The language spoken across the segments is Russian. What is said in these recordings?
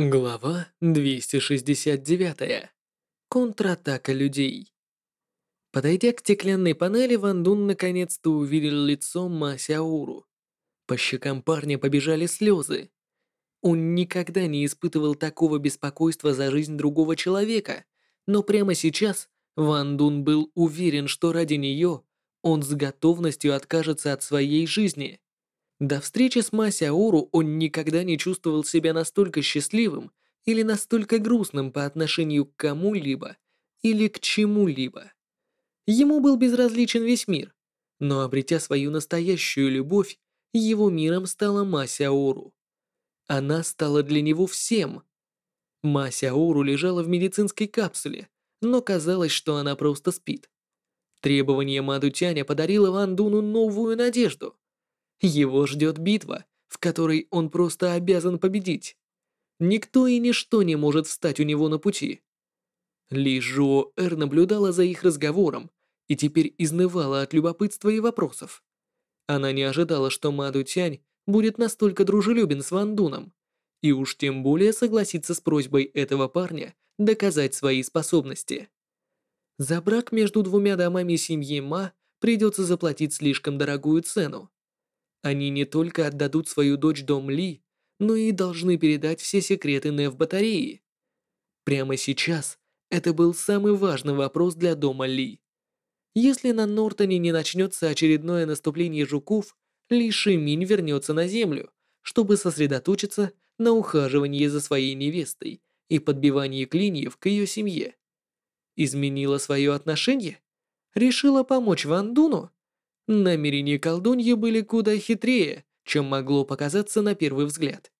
Глава 269. Контратака людей. Подойдя к стеклянной панели, Ван Дун наконец-то увидел лицо Ма Сяору. По щекам парня побежали слезы. Он никогда не испытывал такого беспокойства за жизнь другого человека, но прямо сейчас Ван Дун был уверен, что ради нее он с готовностью откажется от своей жизни. До встречи с Масяору он никогда не чувствовал себя настолько счастливым или настолько грустным по отношению к кому-либо или к чему-либо. Ему был безразличен весь мир, но обретя свою настоящую любовь, его миром стала Масяору. Она стала для него всем. Масяору лежала в медицинской капсуле, но казалось, что она просто спит. Требование Мадутяня подарило Ван Дуну новую надежду — его ждет битва, в которой он просто обязан победить. Никто и ничто не может встать у него на пути. Ли Жуо Эр наблюдала за их разговором и теперь изнывала от любопытства и вопросов. Она не ожидала, что Маду Тянь будет настолько дружелюбен с Ван Дуном, и уж тем более согласится с просьбой этого парня доказать свои способности. За брак между двумя домами семьи Ма придется заплатить слишком дорогую цену. Они не только отдадут свою дочь Дом Ли, но и должны передать все секреты Нев батареи. Прямо сейчас это был самый важный вопрос для Дома Ли. Если на Нортоне не начнется очередное наступление жуков, Ли Шиминь вернется на Землю, чтобы сосредоточиться на ухаживании за своей невестой и подбивании клиньев к ее семье. Изменила свое отношение? Решила помочь Ван Дуну? Намерения колдуньи были куда хитрее, чем могло показаться на первый взгляд.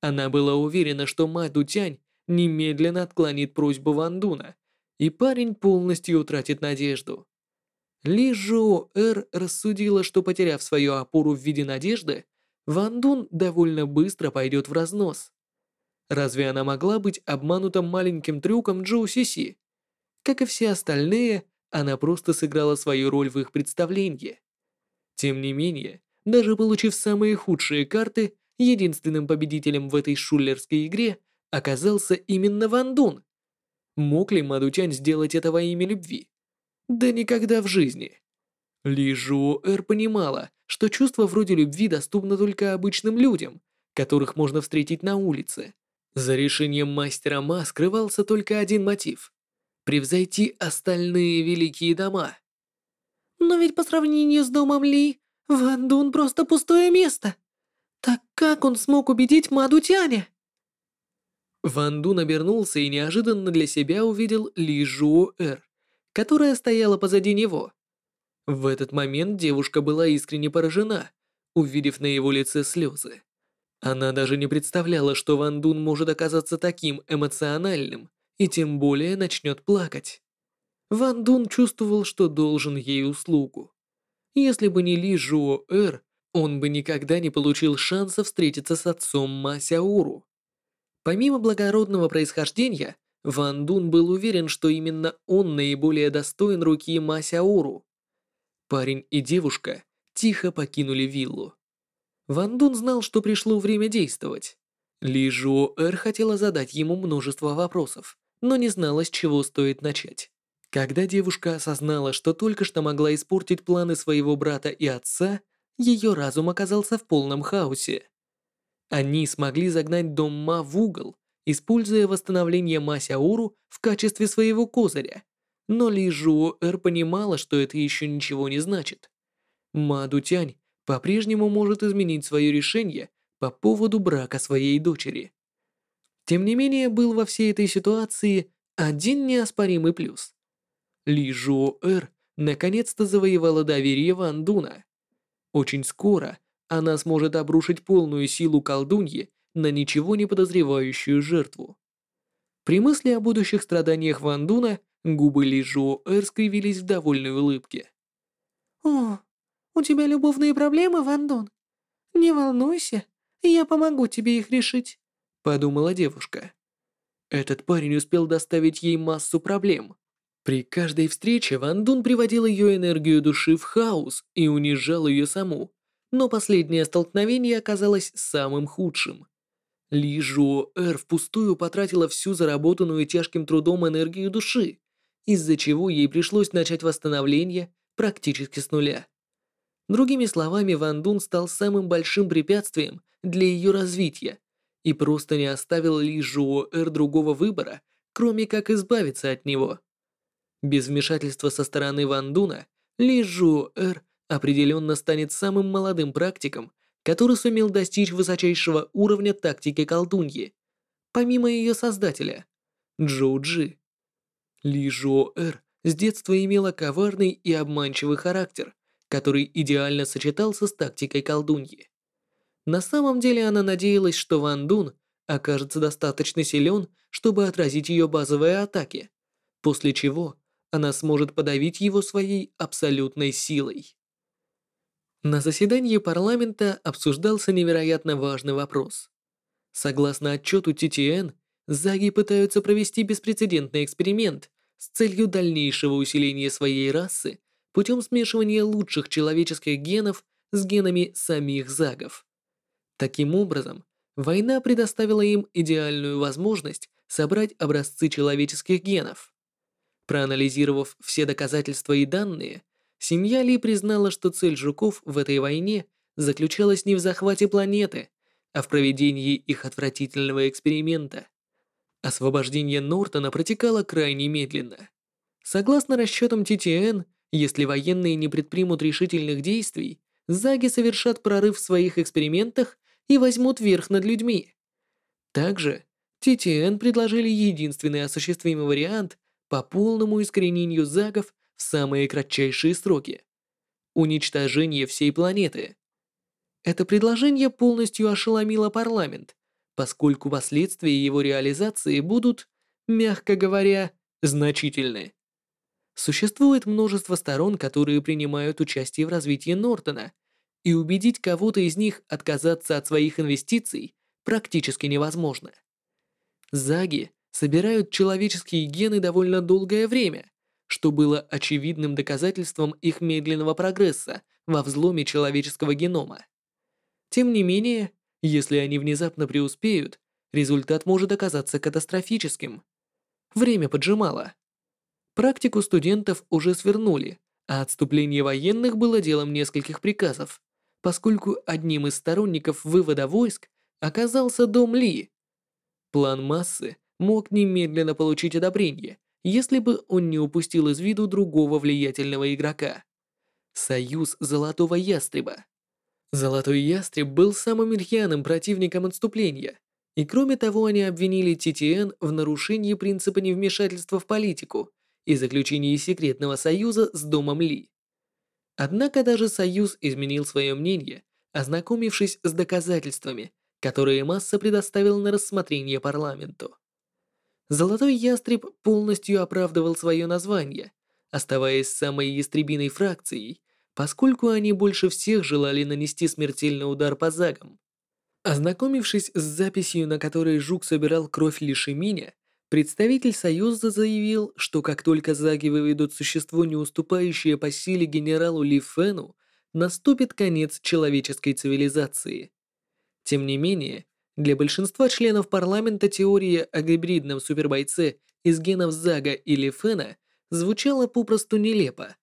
Она была уверена, что мать Дутянь немедленно отклонит просьбу Ван Дуна, и парень полностью утратит надежду. Ли Жо Эр рассудила, что потеряв свою опору в виде надежды, Ван Дун довольно быстро пойдет в разнос. Разве она могла быть обманута маленьким трюком Джоу Си Си? Как и все остальные, она просто сыграла свою роль в их представлении. Тем не менее, даже получив самые худшие карты, единственным победителем в этой шулерской игре оказался именно Ван Дун. Мог ли Мадучань сделать это во имя любви? Да никогда в жизни. Ли Жуо Эр понимала, что чувство вроде любви доступно только обычным людям, которых можно встретить на улице. За решением мастера Ма скрывался только один мотив превзойти остальные великие дома. Но ведь по сравнению с домом Ли, Ван Дун просто пустое место. Так как он смог убедить Маду Тяня? Ван Дун обернулся и неожиданно для себя увидел Ли Жуо Эр, которая стояла позади него. В этот момент девушка была искренне поражена, увидев на его лице слезы. Она даже не представляла, что Ван Дун может оказаться таким эмоциональным и тем более начнет плакать. Ван Дун чувствовал, что должен ей услугу. Если бы не Ли Жуо Эр, он бы никогда не получил шанса встретиться с отцом Ма Сяору. Помимо благородного происхождения, Ван Дун был уверен, что именно он наиболее достоин руки Ма Сяору. Парень и девушка тихо покинули виллу. Ван Дун знал, что пришло время действовать. Ли Жуо Эр хотела задать ему множество вопросов, но не знала, с чего стоит начать. Когда девушка осознала, что только что могла испортить планы своего брата и отца, ее разум оказался в полном хаосе. Они смогли загнать дом Ма в угол, используя восстановление Ма Сяору в качестве своего козыря. Но Ли Жуо понимала, что это еще ничего не значит. Ма Дутянь по-прежнему может изменить свое решение по поводу брака своей дочери. Тем не менее, был во всей этой ситуации один неоспоримый плюс. Ли Жуо Эр наконец-то завоевала доверие Ван Дуна. Очень скоро она сможет обрушить полную силу колдуньи на ничего не подозревающую жертву. При мысли о будущих страданиях Ван Дуна губы Ли Жуо Эр скривились в довольной улыбке. «О, у тебя любовные проблемы, Ван Дун? Не волнуйся, я помогу тебе их решить подумала девушка. Этот парень успел доставить ей массу проблем. При каждой встрече Ван Дун приводил ее энергию души в хаос и унижал ее саму, но последнее столкновение оказалось самым худшим. Ли Жуэр впустую потратила всю заработанную тяжким трудом энергию души, из-за чего ей пришлось начать восстановление практически с нуля. Другими словами, Ван Дун стал самым большим препятствием для ее развития и просто не оставил Ли Жуэр другого выбора, кроме как избавиться от него. Без вмешательства со стороны Ван Дуна, Ли Жуэр определенно станет самым молодым практиком, который сумел достичь высочайшего уровня тактики колдуньи, помимо ее создателя, Джоу Джи. Ли Жуэр с детства имела коварный и обманчивый характер, который идеально сочетался с тактикой колдуньи. На самом деле она надеялась, что Ван Дун окажется достаточно силен, чтобы отразить ее базовые атаки, после чего она сможет подавить его своей абсолютной силой. На заседании парламента обсуждался невероятно важный вопрос. Согласно отчету ТТН, Заги пытаются провести беспрецедентный эксперимент с целью дальнейшего усиления своей расы путем смешивания лучших человеческих генов с генами самих Загов. Таким образом, война предоставила им идеальную возможность собрать образцы человеческих генов. Проанализировав все доказательства и данные, семья Ли признала, что цель жуков в этой войне заключалась не в захвате планеты, а в проведении их отвратительного эксперимента. Освобождение Нортона протекало крайне медленно. Согласно расчетам ТТН, если военные не предпримут решительных действий, Заги совершат прорыв в своих экспериментах и возьмут верх над людьми. Также ТТН предложили единственный осуществимый вариант по полному искоренению загов в самые кратчайшие сроки. Уничтожение всей планеты. Это предложение полностью ошеломило парламент, поскольку последствия его реализации будут, мягко говоря, значительны. Существует множество сторон, которые принимают участие в развитии Нортона, и убедить кого-то из них отказаться от своих инвестиций практически невозможно. Заги собирают человеческие гены довольно долгое время, что было очевидным доказательством их медленного прогресса во взломе человеческого генома. Тем не менее, если они внезапно преуспеют, результат может оказаться катастрофическим. Время поджимало. Практику студентов уже свернули, а отступление военных было делом нескольких приказов, поскольку одним из сторонников вывода войск оказался Дом Ли. План массы мог немедленно получить одобрение, если бы он не упустил из виду другого влиятельного игрока. Союз Золотого Ястреба. Золотой Ястреб был самым рьяным противником отступления, и кроме того они обвинили ТТН в нарушении принципа невмешательства в политику и заключении секретного союза с Домом Ли. Однако даже Союз изменил свое мнение, ознакомившись с доказательствами, которые Масса предоставил на рассмотрение парламенту. Золотой ястреб полностью оправдывал свое название, оставаясь самой ястребиной фракцией, поскольку они больше всех желали нанести смертельный удар по загам. Ознакомившись с записью, на которой Жук собирал кровь Лишиминя, представитель Союза заявил, что как только заги выведут существо, не уступающее по силе генералу Ли Фену, наступит конец человеческой цивилизации. Тем не менее, для большинства членов парламента теория о гибридном супербойце из генов Зага или Фена звучала попросту нелепо.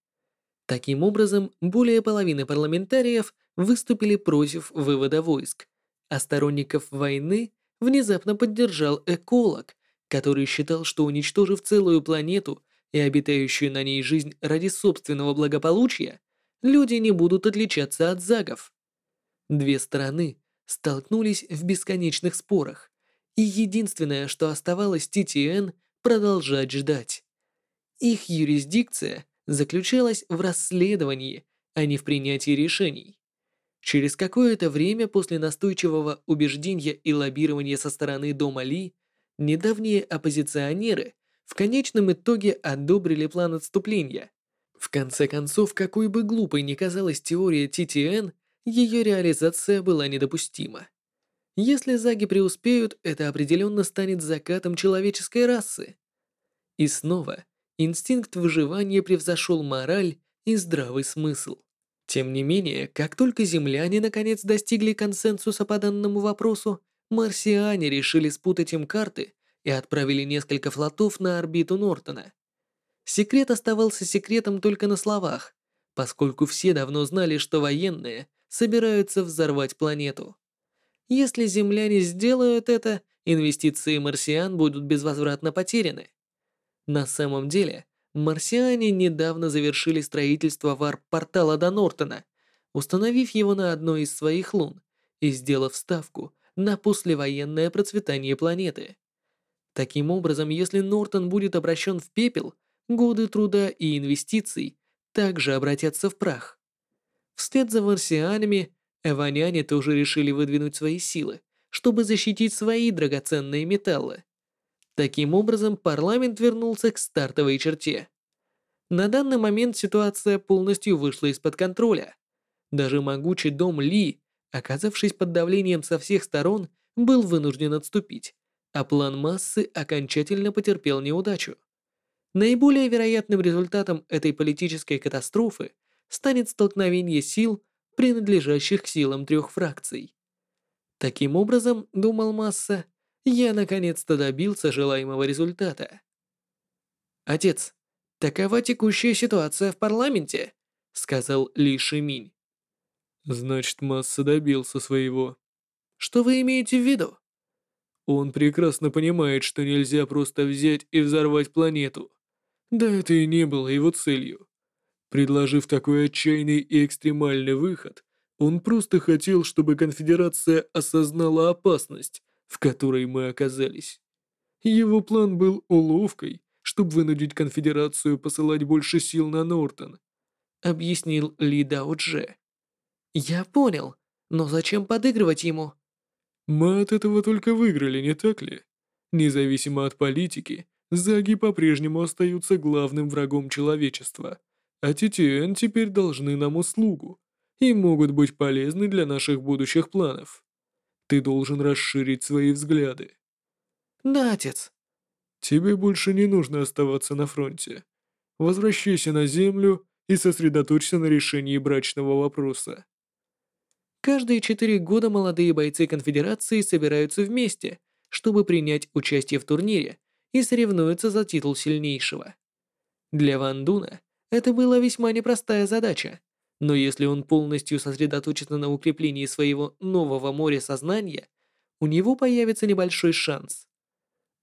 Таким образом, более половины парламентариев выступили против вывода войск, а сторонников войны внезапно поддержал эколог, который считал, что уничтожив целую планету и обитающую на ней жизнь ради собственного благополучия, люди не будут отличаться от загов. Две стороны столкнулись в бесконечных спорах, и единственное, что оставалось ТТН, продолжать ждать. Их юрисдикция заключалась в расследовании, а не в принятии решений. Через какое-то время после настойчивого убеждения и лоббирования со стороны Дома Ли, недавние оппозиционеры в конечном итоге одобрили план отступления. В конце концов, какой бы глупой ни казалась теория ТТН, ее реализация была недопустима. Если заги преуспеют, это определенно станет закатом человеческой расы. И снова, инстинкт выживания превзошел мораль и здравый смысл. Тем не менее, как только земляне наконец достигли консенсуса по данному вопросу, марсиане решили спутать им карты и отправили несколько флотов на орбиту Нортона. Секрет оставался секретом только на словах, поскольку все давно знали, что военные собираются взорвать планету. Если земляне сделают это, инвестиции марсиан будут безвозвратно потеряны. На самом деле, марсиане недавно завершили строительство варп-портала до Нортона, установив его на одной из своих лун и сделав ставку на послевоенное процветание планеты. Таким образом, если Нортон будет обращен в пепел, годы труда и инвестиций также обратятся в прах. Вслед за марсианами, эваняне тоже решили выдвинуть свои силы, чтобы защитить свои драгоценные металлы. Таким образом, парламент вернулся к стартовой черте. На данный момент ситуация полностью вышла из-под контроля. Даже могучий дом Ли, оказавшись под давлением со всех сторон, был вынужден отступить, а план массы окончательно потерпел неудачу. Наиболее вероятным результатом этой политической катастрофы станет столкновение сил, принадлежащих к силам трех фракций. Таким образом, думал Масса, я наконец-то добился желаемого результата. «Отец, такова текущая ситуация в парламенте», — сказал Ли Шиминь. «Значит, Масса добился своего». «Что вы имеете в виду?» «Он прекрасно понимает, что нельзя просто взять и взорвать планету. Да это и не было его целью. Предложив такой отчаянный и экстремальный выход, он просто хотел, чтобы конфедерация осознала опасность, в которой мы оказались. Его план был уловкой, чтобы вынудить конфедерацию посылать больше сил на Нортон, объяснил Ли Дао Дже. Я понял, но зачем подыгрывать ему? Мы от этого только выиграли, не так ли? Независимо от политики, Заги по-прежнему остаются главным врагом человечества, а Титиэн теперь должны нам услугу и могут быть полезны для наших будущих планов. Ты должен расширить свои взгляды. Да, отец. Тебе больше не нужно оставаться на фронте. Возвращайся на землю и сосредоточься на решении брачного вопроса. Каждые четыре года молодые бойцы конфедерации собираются вместе, чтобы принять участие в турнире и соревнуются за титул сильнейшего. Для Ван Дуна это была весьма непростая задача, но если он полностью сосредоточится на укреплении своего нового моря сознания, у него появится небольшой шанс.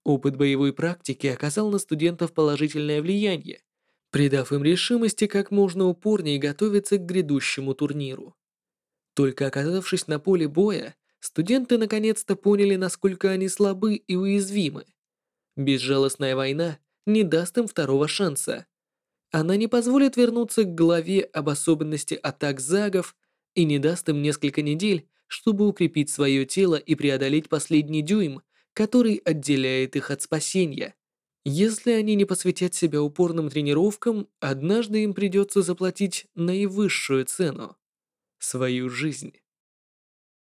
Опыт боевой практики оказал на студентов положительное влияние, придав им решимости как можно упорнее готовиться к грядущему турниру. Только оказавшись на поле боя, студенты наконец-то поняли, насколько они слабы и уязвимы. Безжалостная война не даст им второго шанса. Она не позволит вернуться к главе об особенности атак загов и не даст им несколько недель, чтобы укрепить свое тело и преодолеть последний дюйм, который отделяет их от спасения. Если они не посвятят себя упорным тренировкам, однажды им придется заплатить наивысшую цену – свою жизнь.